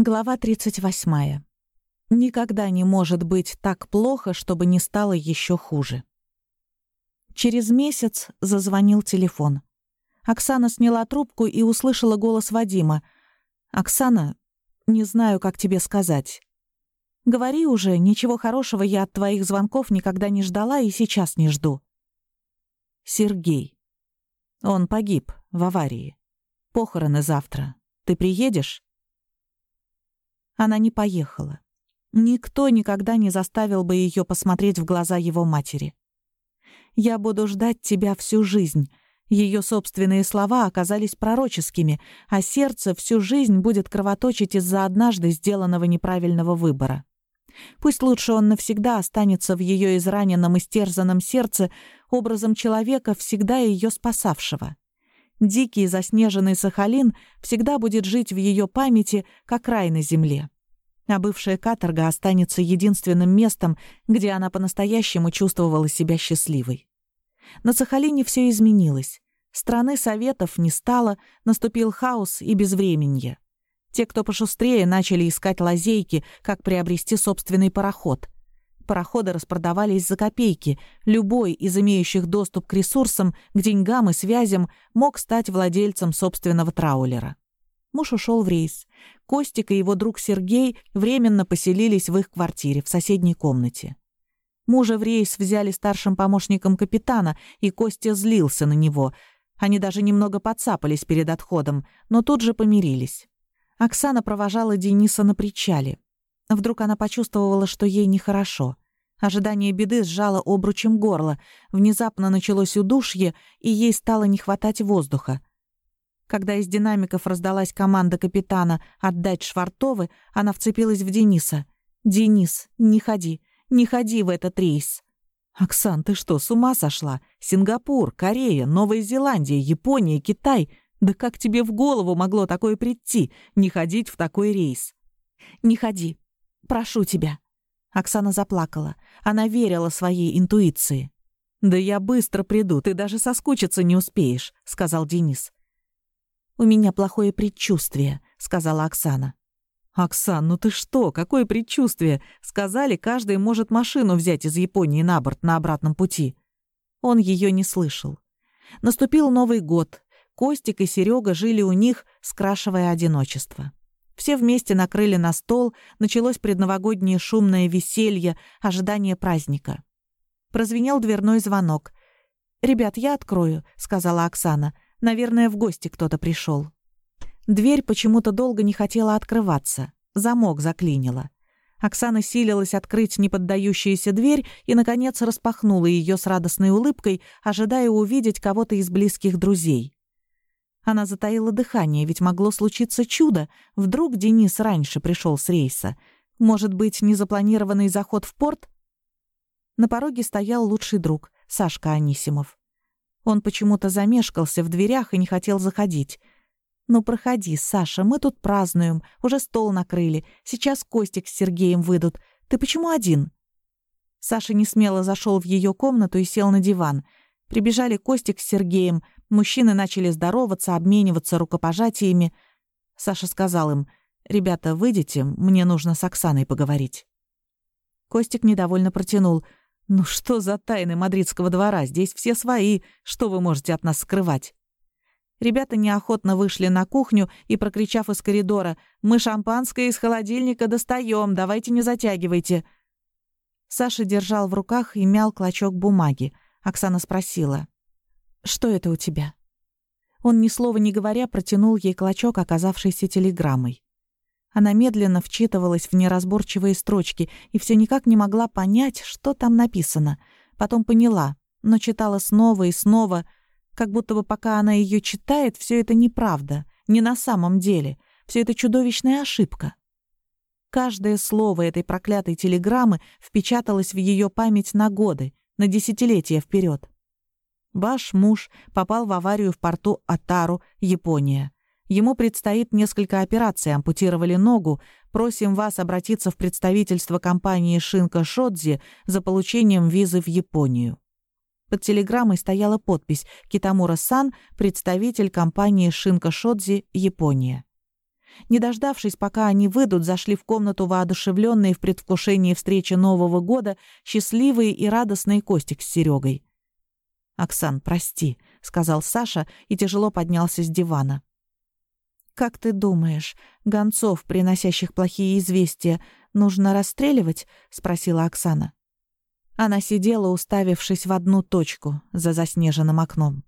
Глава 38. Никогда не может быть так плохо, чтобы не стало еще хуже. Через месяц зазвонил телефон. Оксана сняла трубку и услышала голос Вадима. «Оксана, не знаю, как тебе сказать. Говори уже, ничего хорошего я от твоих звонков никогда не ждала и сейчас не жду». Сергей. Он погиб в аварии. Похороны завтра. Ты приедешь? Она не поехала. Никто никогда не заставил бы ее посмотреть в глаза его матери. «Я буду ждать тебя всю жизнь». Ее собственные слова оказались пророческими, а сердце всю жизнь будет кровоточить из-за однажды сделанного неправильного выбора. Пусть лучше он навсегда останется в ее израненном и стерзанном сердце образом человека, всегда ее спасавшего. Дикий заснеженный Сахалин всегда будет жить в ее памяти, как рай на земле. А бывшая каторга останется единственным местом, где она по-настоящему чувствовала себя счастливой. На Сахалине все изменилось. Страны советов не стало, наступил хаос и безвременье. Те, кто пошустрее, начали искать лазейки, как приобрести собственный пароход — пароходы распродавались за копейки. Любой из имеющих доступ к ресурсам, к деньгам и связям мог стать владельцем собственного траулера. Муж ушел в рейс. Костик и его друг Сергей временно поселились в их квартире в соседней комнате. Мужа в рейс взяли старшим помощником капитана, и Костя злился на него. Они даже немного подцапались перед отходом, но тут же помирились. Оксана провожала Дениса на причале. Вдруг она почувствовала, что ей нехорошо. Ожидание беды сжало обручем горло. Внезапно началось удушье, и ей стало не хватать воздуха. Когда из динамиков раздалась команда капитана «отдать Швартовы», она вцепилась в Дениса. «Денис, не ходи, не ходи в этот рейс». «Оксан, ты что, с ума сошла? Сингапур, Корея, Новая Зеландия, Япония, Китай. Да как тебе в голову могло такое прийти, не ходить в такой рейс?» «Не ходи, Прошу тебя». Оксана заплакала. Она верила своей интуиции. «Да я быстро приду, ты даже соскучиться не успеешь», — сказал Денис. «У меня плохое предчувствие», — сказала Оксана. «Оксан, ну ты что? Какое предчувствие? Сказали, каждый может машину взять из Японии на борт на обратном пути». Он ее не слышал. Наступил Новый год. Костик и Серега жили у них, скрашивая одиночество. Все вместе накрыли на стол, началось предновогоднее шумное веселье, ожидание праздника. Прозвенел дверной звонок. «Ребят, я открою», — сказала Оксана. «Наверное, в гости кто-то пришел. Дверь почему-то долго не хотела открываться. Замок заклинило. Оксана силилась открыть неподдающуюся дверь и, наконец, распахнула ее с радостной улыбкой, ожидая увидеть кого-то из близких друзей. Она затаила дыхание, ведь могло случиться чудо. Вдруг Денис раньше пришел с рейса. Может быть, незапланированный заход в порт? На пороге стоял лучший друг, Сашка Анисимов. Он почему-то замешкался в дверях и не хотел заходить. «Ну, проходи, Саша, мы тут празднуем, уже стол накрыли. Сейчас Костик с Сергеем выйдут. Ты почему один?» Саша несмело зашел в ее комнату и сел на диван. Прибежали Костик с Сергеем — Мужчины начали здороваться, обмениваться рукопожатиями. Саша сказал им, «Ребята, выйдите, мне нужно с Оксаной поговорить». Костик недовольно протянул, «Ну что за тайны мадридского двора? Здесь все свои. Что вы можете от нас скрывать?» Ребята неохотно вышли на кухню и, прокричав из коридора, «Мы шампанское из холодильника достаем, давайте не затягивайте». Саша держал в руках и мял клочок бумаги. Оксана спросила, «Что это у тебя?» Он, ни слова не говоря, протянул ей клочок, оказавшийся телеграммой. Она медленно вчитывалась в неразборчивые строчки и все никак не могла понять, что там написано. Потом поняла, но читала снова и снова, как будто бы пока она ее читает, все это неправда, не на самом деле, все это чудовищная ошибка. Каждое слово этой проклятой телеграммы впечаталось в ее память на годы, на десятилетия вперед. Ваш муж попал в аварию в порту Атару, Япония. Ему предстоит несколько операций, ампутировали ногу. Просим вас обратиться в представительство компании Шинка Шодзи за получением визы в Японию. Под телеграммой стояла подпись «Китамура-сан, представитель компании Шинка Шодзи, Япония». Не дождавшись, пока они выйдут, зашли в комнату воодушевленные в предвкушении встречи Нового года, счастливые и радостные Костик с Серегой. «Оксан, прости», — сказал Саша и тяжело поднялся с дивана. «Как ты думаешь, гонцов, приносящих плохие известия, нужно расстреливать?» — спросила Оксана. Она сидела, уставившись в одну точку за заснеженным окном.